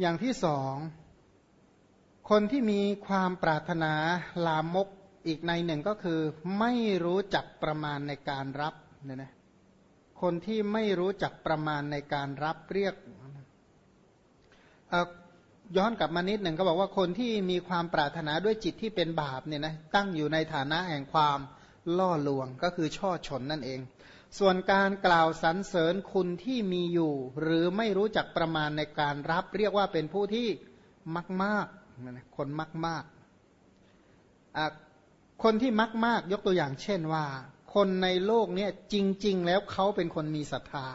อย่างที่สอง คนที่มีความปรารถนาลามกอีกในหนึ่งก็คือไม่รู้จักประมาณในการรับเนี่ยนะคนที่ไม่รู้จักประมาณในการรับเรียกย้อนกลับมานิดหนึ่งก็บอกว่าคนที่มีความปรารถนาด้วยจิตที่เป็นบาปเนี่ยนะตั้งอยู่ในฐานะแห่งความล่อลวงก็คือช่อฉนนั่นเอง ส่วนการกล่าวสรรเสริญคุณที่มีอยู่ หรือไม่รู้จักประมาณในการรับ เรียกว่าเป็นผู้ที่มักมากคนมักมากคนที่มักมากยกตัวอย่างเช่นว่า คนในโลกนี้จริง ๆ แล้วเขาเป็นคนมีศรัทธา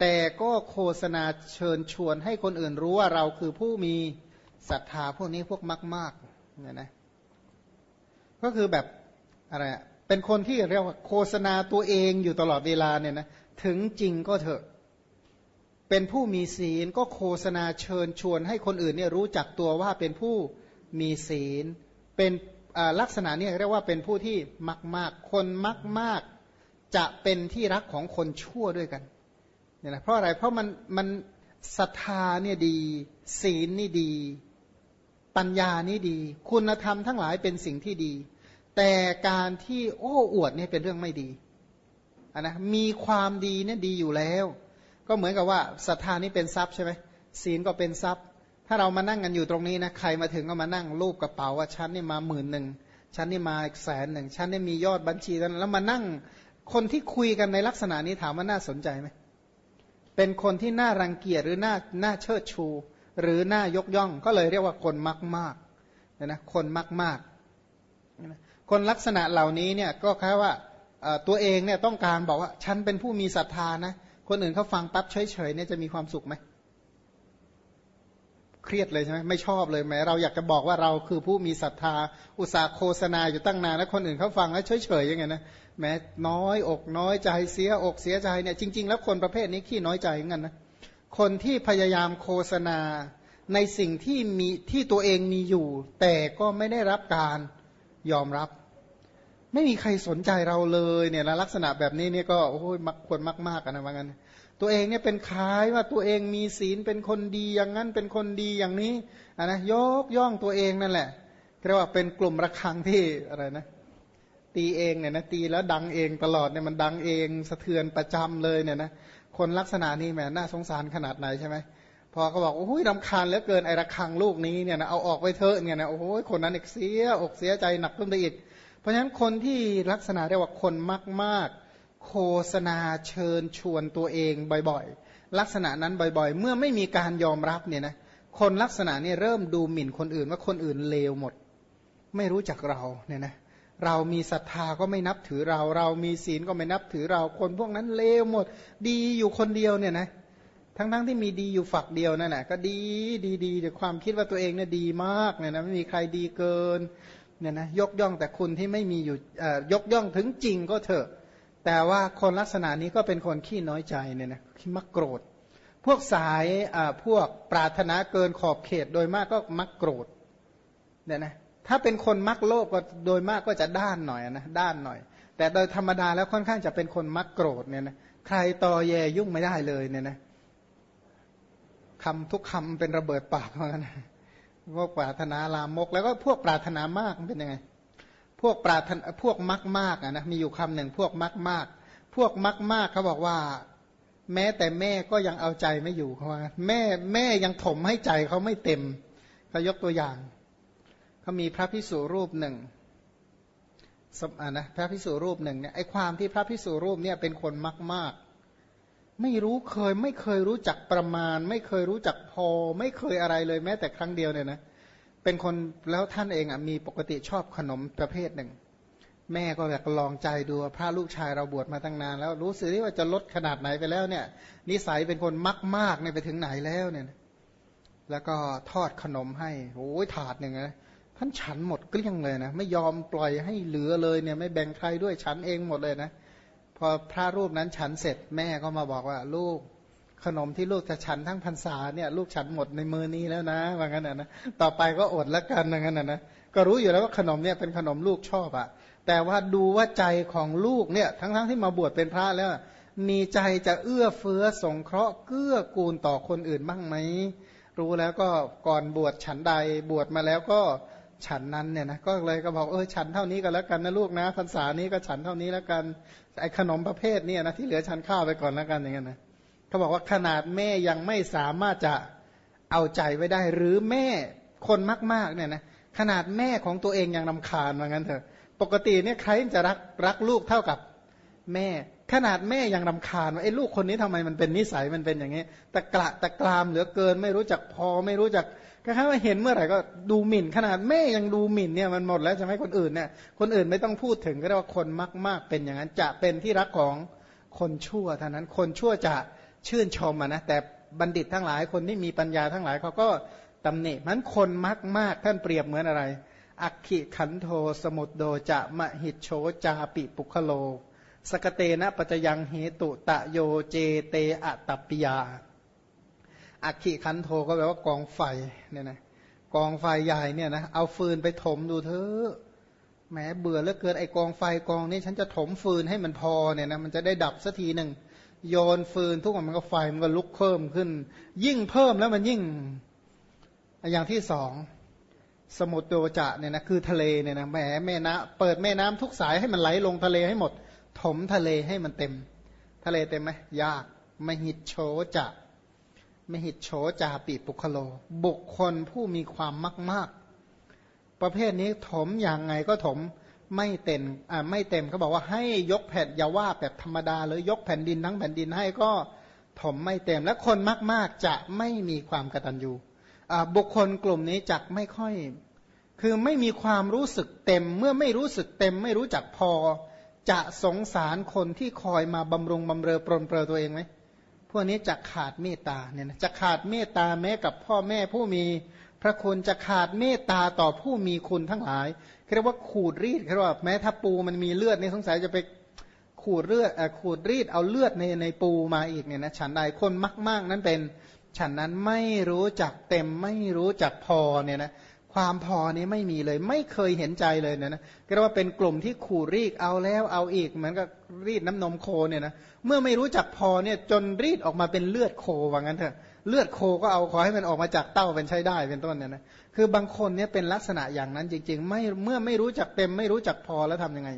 แต่ก็โฆษณาเชิญชวนให้คนอื่นรู้ว่าเราคือผู้มีศรัทธาพวกนี้พวกมากๆเนี่ยนะก็คือแบบอะไร เป็นคนที่เรียกว่าโฆษณาตัวเองอยู่ตลอดเวลาเนี่ยนะถึงจริงก็เถอะ เป็นผู้มีศีลก็โฆษณาเชิญชวนให้คนอื่นเนี่ยรู้จักตัวว่าเป็นผู้มีศีล เป็นลักษณะเนี้เรียกว่าเป็นผู้ที่มักมากคนมักมากจะเป็นที่รักของคนชั่วด้วยกันเนี่ยนะเพราะอะไรเพราะมันมันศรัทธาเนี่ยดี ศีลนี่ดี ปัญญานี่ดี คุณธรรมทั้งหลายเป็นสิ่งที่ดี แต่การที่โอ้อวดเนี่ยเป็นเรื่องไม่ดีนนะมีความดีเนี่ยดีอยู่แล้ว ก็เหมือนกับว่าศรัทธานี่เป็นทรัพย์ใช่ไหมศีลก็เป็นทรัพย์ ถ้าเรามานั่งกันอยู่ตรงนี้นะใครมาถึงก็มานั่งรูปกระเป๋าว่าฉันนี่มาหมื่นหนึ่งฉันนี่มาอีกแสนหนึ่งฉันนี่มียอดบัญชีแล้วมานั่งคนที่คุยกันในลักษณะนี้ถามว่าน่าสนใจไหมเป็นคนที่น่ารังเกียจหรือน่าน่าเชิดชู หรือน่ายกย่องก็เลยเรียกว่าคนมากมากนะคนมากมาก คนลักษณะเหล่านี้เนี่ยก็แค่ว่าตัวเองเนี่ยต้องการบอกว่าฉันเป็นผู้มีศรัทธานะ คนอื่นเขาฟังปั๊บเฉยๆเนี่ยจะมีความสุขไหมเครียดเลยใช่ไหมไม่ชอบเลยแม้เราอยากจะบอกว่าเราคือผู้มีศรัทธา อุตสาห์โฆษณาอยู่ตั้งนานแล้วคนอื่นเขาฟังแล้วเฉยๆยังไงนะแม้น้อยอกน้อยใจเสียอกเสียใจเนี่ยจริง ๆ แล้วคนประเภทนี้ขี้น้อยใจเหมือนกันนะคนที่พยายามโฆษณาในสิ่งที่มีที่ตัวเองมีอยู่ แต่ก็ไม่ได้รับการยอมรับ ไม่มีใครสนใจเราเลยเนี่ยลักษณะแบบนี้เนี่ยก็โอ้ยมักควรมากๆกันะว่างั้น ตัวเองเนี่ยเป็นคล้ายว่าตัวเองมีศีลเป็นคนดีอย่างนั้นเป็นคนดีอย่างนี้นนะยกย่องตัวเองนั่นแหละเรียกว่าเป็นกลุ่มระฆังที่อะไรนะ ตีเองเนี่ยนะตีแล้วดังเองตลอดเนี่ยมันดังเองสะเทือนประจำเลยเนี่ยนะคนลักษณะนี้แหมน่าสงสารขนาดไหนใช่ไหมพอเขาบอกโอ้ยรำคาญเหลือเกินไอ้ระฆังลูกนี้เนี่ยนะเอาออกไปเถอะเนี่ยนะโอ้ยคนนั้นอีกเสียอกเสียใจหนักขึ้นไปอีก เพราะฉะนั้นคนที่ลักษณะเรียกว่าคนมากมากโฆษณาเชิญชวนตัวเองบ่อยๆ ลักษณะนั้นบ่อยๆ เมื่อไม่มีการยอมรับเนี่ยนะคนลักษณะนี้เริ่มดูหมิ่นคนอื่นว่าคนอื่นเลวหมด ไม่รู้จักเราเนี่ยนะเรามีศรัทธาก็ไม่นับถือเรา เรามีศีลก็ไม่นับถือเรา คนพวกนั้นเลวหมด ดีอยู่คนเดียวเนี่ยนะทั้งๆทที่มีดีอยู่ฝักเดียวนั่นแหละก็ดีดีดีแต่ความคิดว่าตัวเองเนี่ยดีมากเนี่ยนะไม่มีใครดีเกิน เนี่ยนะยกย่องแต่คุณที่ไม่มีอยู่ยกย่องถึงจริงก็เถอะ แต่ว่าคนลักษณะนี้ก็เป็นคนขี้น้อยใจเนี่ยนะขี้มักโกรธ พวกสายพวกปรารถนาเกินขอบเขตโดยมากก็มักโกรธเนี่ยนะถ้าเป็นคนมักโลภก็โดยมากก็จะด้านหน่อยนะด้านหน่อย แต่โดยธรรมดาแล้วค่อนข้างจะเป็นคนมักโกรธเนี่ยนะใครต่อแยยุ่งไม่ได้เลยเนี่ยนะคำทุกคำเป็นระเบิดปากเหมือนกัน พวกปรารถนาลามก แล้วก็พวกปรารถนามากเป็นยังไง พวกปราถนพวกมักมากนะมีอยู่คำหนึ่งพวกมักมาก พวกมักมากเขาบอกว่า แม้แต่แม่ก็ยังเอาใจไม่อยู่เขาว่าแม่แม่ยังถมให้ใจเขาไม่เต็มเขายกตัวอย่างเขามีพระพิสุรูปหนึ่งสมนะพระพิสุรูปหนึ่งเนี่ยไอความที่พระพิสุรูปเนี่ยเป็นคนมักมาก ไม่รู้เคย ไม่เคยรู้จักประมาณ ไม่เคยรู้จักพอ ไม่เคยอะไรเลยแม้แต่ครั้งเดียวเนี่ยนะเป็นคนแล้วท่านเองอะมีปกติชอบขนมประเภทหนึ่ง แม่ก็อยากลองใจดูพระลูกชายเราบวชมาตั้งนาน แล้วรู้สึกว่าจะลดขนาดไหนไปแล้วเนี่ย นิสัยเป็นคนมักมากเนี่ยไปถึงไหนแล้วเนี่ย แล้วก็ทอดขนมให้โอ้ยถาดหนึ่งนะท่านฉันหมดเกลี้ยงเลยนะไม่ยอมปล่อยให้เหลือเลยเนี่ย ไม่แบ่งใครด้วยฉันเองหมดเลยนะ พอพระรูปนั้นฉันเสร็จแม่ก็มาบอกว่าลูกขนมที่ลูกจะฉันทั้งพรรษาเนี่ยลูกฉันหมดในมือนี้แล้วนะว่างั้นนะต่อไปก็อดล้วกันว่างั้นนะก็รู้อยู่แล้วว่าขนมเนี่ยเป็นขนมลูกชอบอะแต่ว่าดูว่าใจของลูกเนี่ยทั้งๆทที่มาบวชเป็นพระแล้ว มีใจจะเอื้อเฟื้อสงเคราะห์เกื้อกูลต่อคนอื่นบ้างไหมรู้แล้วก็ก่อนบวชฉันใดบวชมาแล้วก็ ฉันนั้นเนี่ยนะก็เลยก็บอกเออฉันเท่านี้ก็แล้วกันนะลูกนะพรรษานี้ก็ฉันเท่านี้แล้วกันไอขนมประเภทนี้นะที่เหลือฉันข้าวไปก่อนแล้วกันอย่างเงี้ยนะเขาบอกว่าขนาดแม่ยังไม่สามารถจะเอาใจไว้ได้ หรือแม่คนมากๆเนี่ยนะขนาดแม่ของตัวเองยังนำคาญว่างั้นเถอะ ปกติเนี่ยใครจะรักรักลูกเท่ากับแม่ ขนาดแม่ยังรำคาญว่าไอ้ลูกคนนี้ทำไมมันเป็นนิสัยมันเป็นอย่างนี้ตะกระตะกรามเหลือเกิน ไม่รู้จักพอไม่รู้จัก คล้ายๆว่าเห็นเมื่อไหร่ก็ดูหมิ่น ขนาดแม่ยังดูหมิ่นเนี่ยมันหมดแล้วใช่ไหมคนอื่นเนี่ยคนอื่นไม่ต้องพูดถึงก็เรียกว่าคนมาก ๆ เป็นอย่างนั้นจะเป็นที่รักของคนชั่วเท่านั้นคนชั่วจะชื่นชมนะแต่บัณฑิตทั้งหลายคนที่มีปัญญาทั้งหลายเขาก็ตำหนิมันคนมากๆท่านเปรียบเหมือนอะไร อักขิขันโทสมุดโดจะมหิตโชจาปิปุคโล สกเตนะปัจยังเหตุตะโยเจเตอตัปปิยา อักขิคันโทก็แปลว่ากองไฟเนี่ยนะกองไฟใหญ่เนี่ยนะเอาฟืนไปถมดูเถอะแหมเบื่อแล้วเกินไอกองไฟกองนี้ฉันจะถมฟืนให้มันพอเนี่ยนะมันจะได้ดับสักทีหนึ่งโยนฟืนทุกวันมันก็ไฟมันก็ลุกเพิ่มขึ้น ยิ่งเพิ่มแล้วมันยิ่ง อย่างที่สองสมุทรโดจะเนี่ยนะคือทะเลเนี่ยนะแหมแม่น้ำเปิดแม่น้ำทุกสายให้มันไหลลงทะเลให้หมด ถมทะเลให้มันเต็ม ทะเลเต็มไหมยากมหิตโชจะ มหิตโฉจาปิปุคโล บุคคลผู้มีความมากมากประเภทนี้ถมอย่างไงก็ถมไม่เต็มอ่าไม่เต็มเขาบอกว่าให้ยกแผ่นอย่าว่าแบบธรรมดาเลยยกแผ่นดินทั้งแผ่นดินให้ก็ถมไม่เต็ม และคนมาก ๆ จะไม่มีความกตัญญูบุคคลกลุ่มนี้จักไม่ค่อย คือไม่มีความรู้สึกเต็ม เมื่อไม่รู้สึกเต็ม ไม่รู้จักพอ จะสงสารคนที่คอยมาบำรุงบำเรอปรนเปรอตัวเองไหม พวกนี้จะขาดเมตตาเนี่ยนะจะขาดเมตตาแม้กับพ่อแม่ผู้มีพระคุณจะขาดเมตตาต่อผู้มีคุณทั้งหลายเรียกว่าขูดรีดเรียกว่าแม้ถ้าปูมันมีเลือดนี่สงสัยจะไปขูดเลือดขูดรีดเอาเลือดในในปูมาอีกเนี่ยนะฉันใดคนมาก ๆ นั้นเป็น ฉันนั้นไม่รู้จักเต็มไม่รู้จักพอเนี่ยนะ ความพอนี้ไม่มีเลย ไม่เคยเห็นใจเลยเนี่ยนะก็เรียกว่าเป็นกลุ่มที่ขูดรีดเอาแล้วเอาอีกเหมือนกับรีดน้ำนมโคเนี่ยนะเมื่อไม่รู้จักพอเนี่ยจนรีดออกมาเป็นเลือดโคว่างั้นเถอะเลือดโคก็เอาขอให้มันออกมาจากเต้าเป็นใช้ได้เป็นต้นเนี่ยนะคือบางคนเนี่ยเป็นลักษณะอย่างนั้นจริง ๆ ไม่เมื่อไม่รู้จักเต็ม ไม่รู้จักพอแล้วทำยังไง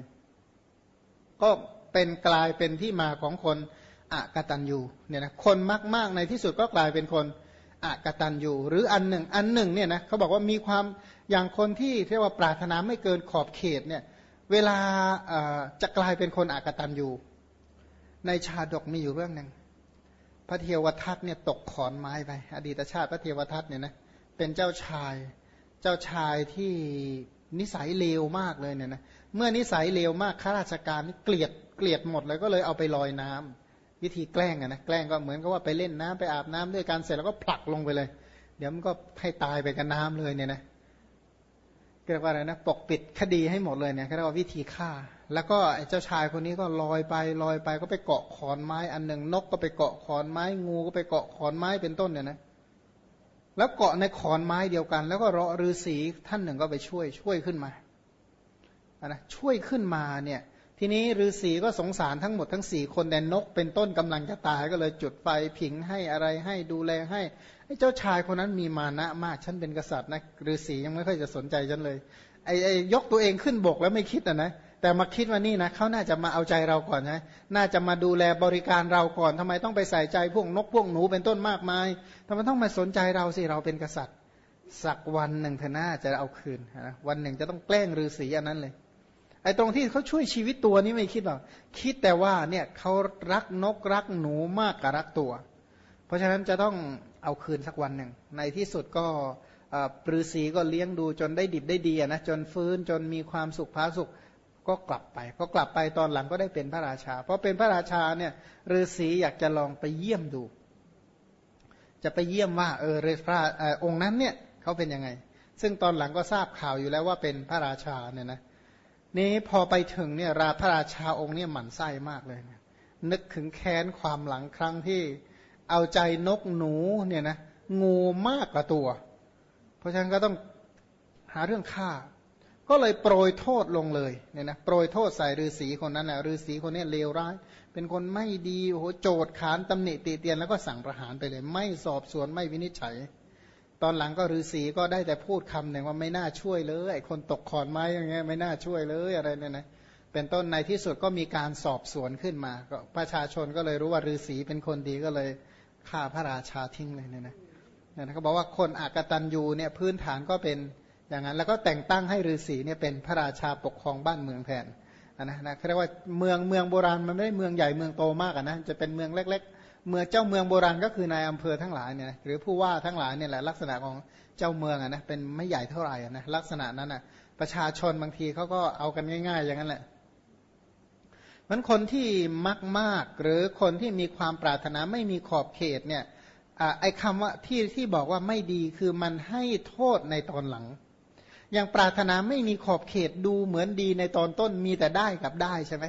ก็เป็นกลายเป็นที่มาของคนอกตันยูเนี่ยนะคนมากๆในที่สุดก็กลายเป็นคน อกตันอยู่ หรืออันหนึ่งอันหนึ่งเนี่ยนะเขาบอกว่ามีความอย่างคนที่เรียกว่าปรารถนาไม่เกินขอบเขตเนี่ยเวลาจะกลายเป็นคนอกตันอยู่ ในชาดกมีอยู่เรื่องหนึ่งพระเทวทัตเนี่ยตกขอนไม้ไป อดีตชาติพระเทวทัตเนี่ยนะเป็นเจ้าชายเจ้าชายที่นิสัยเลวมากเลยเนี่ยนะเมื่อนิสัยเลวมากข้าราชการนี่เกลียดเกลียดหมดเลยก็เลยเอาไปลอยน้ำ วิธีแกล้งอะนะแกล้งก็เหมือนกับว่าไปเล่นน้ำไปอาบน้ำด้วยกันเสร็จแล้วก็ผลักลงไปเลย เดี๋ยวมันก็ให้ตายไปกับน้ำเลยเนี่ยนะเรียกว่าอะไรนะปกปิดคดีให้หมดเลยเนี่ยเรียกว่าวิธีฆ่า แล้วก็ไอ้เจ้าชายคนนี้ก็ลอยไปลอยไปก็ไปเกาะขอนไม้ อันหนึ่งนกก็ไปเกาะขอนไม้ งูก็ไปเกาะขอนไม้เป็นต้นเนี่ยนะแล้วเกาะในขอนไม้เดียวกัน แล้วก็เรอฤาษีท่านหนึ่งก็ไปช่วยช่วยขึ้นมานะช่วยขึ้นมาเนี่ย ทีนี้ฤาษีก็สงสารทั้งหมดทั้งสี่คนแต่นกเป็นต้นกำลังจะตายก็เลยจุดไฟผิงให้อะไรให้ดูแลให้ไอ้เจ้าชายคนนั้นมีมานะมากฉันเป็นกษัตริย์นะฤาษียังไม่ค่อยจะสนใจฉันเลยไอ้ไอ้ยกตัวเองขึ้นบกแล้วไม่คิดอะนะแต่มาคิดว่านี่นะเขาน่าจะมาเอาใจเราก่อนนะน่าจะมาดูแลบริการเราก่อนทำไมต้องไปใส่ใจพวกนกพวกหนูเป็นต้นมากมายทำไมต้องมาสนใจเราสิเราเป็นกษัตริย์ สักวันหนึ่งเธอหน้าจะเอาคืนนะวันหนึ่งจะต้องแกล้งฤาษีอันนั้นเลย ไอ้ตรงที่เขาช่วยชีวิตตัวนี้ไม่คิดหรอกคิดแต่ว่าเนี่ยเขารักนกรักหนูมากกว่ารักตัว เพราะฉะนั้นจะต้องเอาคืนสักวันหนึ่ง ในที่สุดก็ปรือศีก็เลี้ยงดูจนได้ดิบได้ดีนะจนฟื้นจนมีความสุขพาสุขก็กลับไปพอกลับไปตอนหลังก็ได้เป็นพระราชา เพราะเป็นพระราชาเนี่ยฤาษีอยากจะลองไปเยี่ยมดู จะไปเยี่ยมว่าเออพระองค์นั้นเนี่ยเขาเป็นยังไง ซึ่งตอนหลังก็ทราบข่าวอยู่แล้วว่าเป็นพระราชาเนี่ยนะ นี้พอไปถึงเนี่ยราพระราชาองค์เนี่ยหมั่นไส้มากเลยนะนึกถึงแค้นความหลังครั้งที่เอาใจนกหนูเนี่ยนะงูมากกว่าตัว เพราะฉะนั้นก็ต้องหาเรื่องฆ่า ก็เลยโปรยโทษลงเลยเนี่ยนะโปรยโทษใส่ฤาษีคนนั้นนะฤาษีคนนี้เลวร้าย เป็นคนไม่ดีโอ้โหโจดขานตำหนิตีเตียนแล้วก็สั่งประหารไปเลย ไม่สอบสวนไม่วินิจฉัย ตอนหลังก็ฤาษีก็ได้แต่พูดคำหนึ่งว่าไม่น่าช่วยเลยไอ้คนตกขอนไม้อย่างเงี้ยไม่น่าช่วยเลยอะไรเนี่ยนะเป็นต้นในที่สุดก็มีการสอบสวนขึ้นมาก็ประชาชนก็เลยรู้ว่าฤาษีเป็นคนดีก็เลยฆ่าพระราชาทิ้งเลยเนี่ยนะนะเขาบอกว่าคนอากตันยูเนี่ยพื้นฐานก็เป็นอย่างนั้น แล้วก็แต่งตั้งให้ฤาษีเนี่ยเป็นพระราชาปกครองบ้านเมืองแทนนะนะเขาเรียกว่าเมืองเมืองโบราณมันไม่ได้เมืองใหญ่เมืองโตมากนะจะเป็นเมืองเล็ก เมืองเจ้าเมืองโบราณก็คือนายอำเภอทั้งหลายเนี่ยหรือผู้ว่าทั้งหลายเนี่ยแหละลักษณะของเจ้าเมืองอะนะเป็นไม่ใหญ่เท่าไหร่นะลักษณะนั้นอะประชาชนบางทีเขาก็เอากันง่าย ๆ อย่างนั้นแหละมันคนที่มักมากหรือคนที่มีความปรารถนาไม่มีขอบเขตเนี่ยไอ้คำว่าที่ที่บอกว่าไม่ดีคือมันให้โทษในตอนหลัง อย่างปรารถนาไม่มีขอบเขตดูเหมือนดีในตอนต้นมีแต่ได้กับได้ใช่ไหม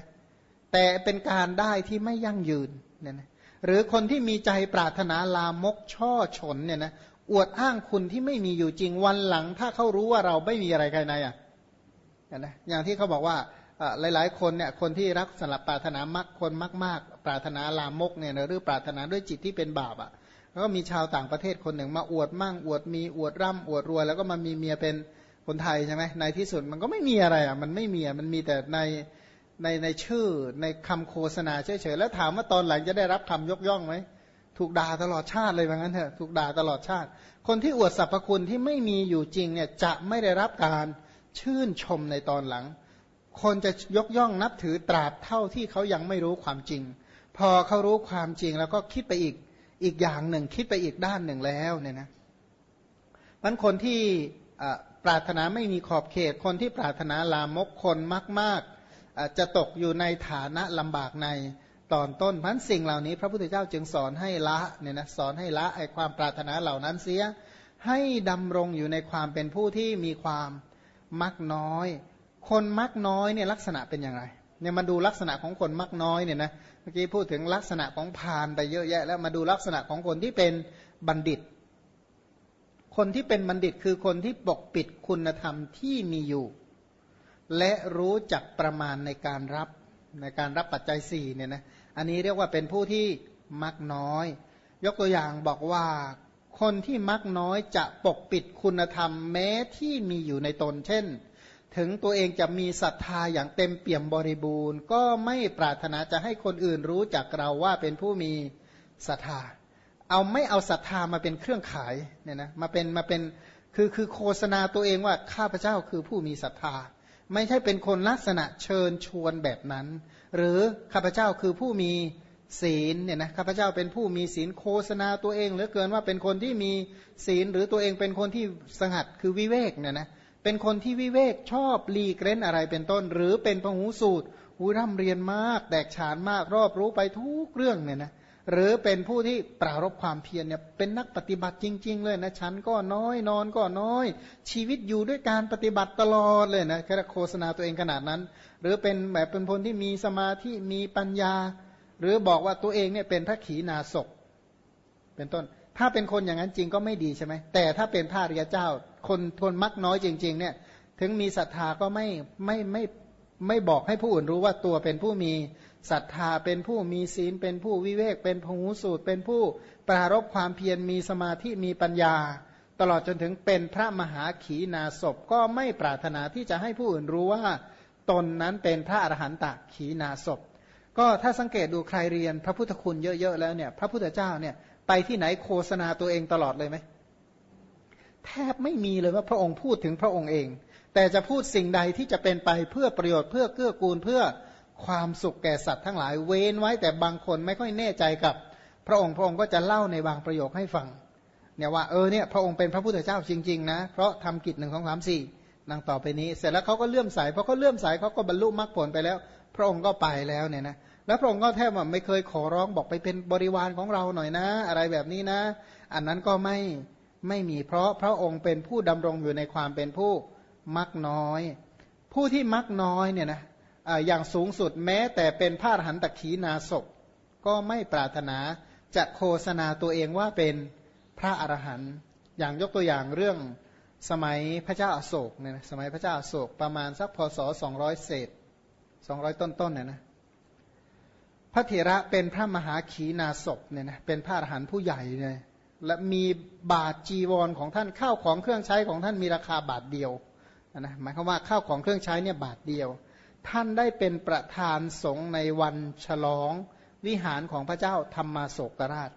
แต่เป็นการได้ที่ไม่ยั่งยืนเนี่ยนะ หรือคนที่มีใจปรารถนาลามกช่อฉนเนี่ยนะอวดอ้างคุณที่ไม่มีอยู่จริงวันหลัง ถ้าเขารู้ว่าเราไม่มีอะไรภายในอะนะอย่างที่เขาบอกว่าหลายๆ คนเนี่ยคนที่รักสลับปรารถนามักคนมาก ๆ ปรารถนาลามกเนี่ยหรือปรารถนาด้วยจิตที่เป็นบาปอะแล้วก็มีชาวต่างประเทศคนหนึ่งมาอวดมั่งอวดมีอวดร่ำอวดรวยแล้วก็มามีเมียเป็นคนไทยใช่ไหมในที่สุดมันก็ไม่มีอะไรอะมันไม่มีอะมันมีแต่ใน ในในชื่อในคำโฆษณาเฉยๆแล้วถามว่าตอนหลังจะได้รับคำยกย่องไหมถูกด่าตลอดชาติเลยว่างั้นเถอะถูกด่าตลอดชาติ คนที่อวดสรรพคุณที่ไม่มีอยู่จริงเนี่ยจะไม่ได้รับการชื่นชมในตอนหลัง คนจะยกย่องนับถือตราบเท่าที่เขายังไม่รู้ความจริง พอเขารู้ความจริงแล้วก็คิดไปอีกอีกอย่างหนึ่ง คิดไปอีกด้านหนึ่งแล้วเนี่ยนะมันคนที่ปรารถนาไม่มีขอบเขต คนที่ปรารถนาลามกคนมากๆ จะตกอยู่ในฐานะลำบากในตอนต้นพันสิ่งเหล่านี้ พระพุทธเจ้าจึงสอนให้ละเนี่ยนะสอนให้ละไอความปรารถนาเหล่านั้นเสีย ให้ดำรงอยู่ในความเป็นผู้ที่มีความมักน้อย คนมักน้อยเนี่ยลักษณะเป็นอย่างไรเนี่ยมาดูลักษณะของคนมักน้อยเนี่ยนะเมื่อกี้พูดถึงลักษณะของพานไปเยอะแยะ แล้วมาดูลักษณะของคนที่เป็นบัณฑิต คนที่เป็นบัณฑิตคือคนที่ปกปิดคุณธรรมที่มีอยู่ และรู้จักประมาณในการรับในการรับปัจจัยสี่เนี่ยนะอันนี้เรียกว่าเป็นผู้ที่มักน้อย ยกตัวอย่างบอกว่าคนที่มักน้อยจะปกปิดคุณธรรมแม้ที่มีอยู่ในตน เช่น ถึงตัวเองจะมีศรัทธาอย่างเต็มเปี่ยมบริบูรณ์ ก็ไม่ปรารถนาจะให้คนอื่นรู้จักเราว่าเป็นผู้มีศรัทธา เอาไม่เอาศรัทธามาเป็นเครื่องขายเนี่ยนะมาเป็นมาเป็นคือคือโฆษณาตัวเองว่าข้าพเจ้าคือผู้มีศรัทธา ไม่ใช่เป็นคนลักษณะเชิญชวนแบบนั้น หรือข้าพเจ้าคือผู้มีศีลเนี่ยนะข้าพเจ้าเป็นผู้มีศีลโฆษณาตัวเองเหลือเกินว่าเป็นคนที่มีศีลหรือตัวเองเป็นคนที่สงัดคือวิเวกเนี่ยนะเป็นคนที่วิเวกชอบลีกเล่นอะไรเป็นต้น หรือเป็นพหูสูตรหูร่ำเรียนมาก แตกฉานมากรอบรู้ไปทุกเรื่องเนี่ยนะ หรือเป็นผู้ที่ปรารบความเพียรเนี่ยเป็นนักปฏิบัติจริง ๆ เลยนะฉันก็น้อยนอนก็น้อย ชีวิตอยู่ด้วยการปฏิบัติตลอดเลยนะแค่โฆษณาตัวเองขนาดนั้น หรือเป็นแบบเป็นคนที่มีสมาธิมีปัญญา หรือบอกว่าตัวเองเนี่ยเป็นพระขีณาสพเป็นต้น ถ้าเป็นคนอย่างนั้นจริงก็ไม่ดีใช่ไหมแต่ถ้าเป็นพระริยเจ้า คนทนมักน้อยจริง ๆ เนี่ย ถึงมีศรัทธาก็ไม่ไม่ไม่ไม่บอกให้ผู้อื่นรู้ว่าตัวเป็นผู้มี ศรัทธาเป็นผู้มีศีล เป็นผู้วิเวก เป็นผู้สูตร เป็นผู้ปรารบความเพียรมีสมาธิมีปัญญา ตลอดจนถึงเป็นพระมหาขีณาสพก็ไม่ปรารถนาที่จะให้ผู้อื่นรู้ว่าตนนั้นเป็นพระอรหันตขีณาสพก็ถ้าสังเกตดูใครเรียนพระพุทธคุณเยอะๆแล้วเนี่ยพระพุทธเจ้าเนี่ยไปที่ไหนโฆษณาตัวเองตลอดเลยไหมแทบไม่มีเลยว่าพระองค์พูดถึงพระองค์เอง แต่จะพูดสิ่งใดที่จะเป็นไปเพื่อประโยชน์เพื่อเกื้อกูลเพื่อ ความสุขแก่สัตว์ทั้งหลาย เว้นไว้แต่บางคนไม่ค่อยแน่ใจกับ พระองค์พระองค์ก็จะเล่าในบางประโยคให้ฟังเนี่ยว่าเออเนี่ยพระองค์เป็นพระพุทธเจ้าจริงๆนะเพราะทำกิจหนึ่งสองสามสี่นังต่อไปนี้ เสร็จแล้วเขาก็เลื่อมใสพอเขาเลื่อมใสเขาก็บรรลุมรรคผลไปแล้ว พระองค์ก็ไปแล้วเนี่ยนะแล้วพระองค์ก็แทบว่าไม่เคยขอร้องบอกไปเป็นบริวารของเราหน่อยนะ อะไรแบบนี้นะ อันนั้นก็ไม่ไม่มีเพราะพระองค์เป็นผู้ดำรงอยู่ในความเป็นผู้มักน้อย ผู้ที่มักน้อยเนี่ยนะ อย่างสูงสุดแม้แต่เป็นพระอรหันตขีนาศพก็ไม่ปรารถนาจะโฆษณาตัวเองว่าเป็นพระอรหันต์อย่างยกตัวอย่างเรื่องสมัยพระเจ้าอาโศกเนี่ยนะสมัยพระเจ้าอาโศกประมาณสักพศสองร้อยเศษสองร้อยต้นๆเนี่ยนะพระเถระเป็นพระมหาขีนาศพเนี่ยนะเป็นพระอรหันต์ผู้ใหญ่เลยและมีบาทจีวรของท่านข้าวของเครื่องใช้ของท่านมีราคาบาทเดียวนะหมายความว่าข้าวของเครื่องใช้เนี่ยบาทเดียว ท่านได้เป็นประธานสงฆ์ในวันฉลองวิหารของพระเจ้าธรรมาโศกราช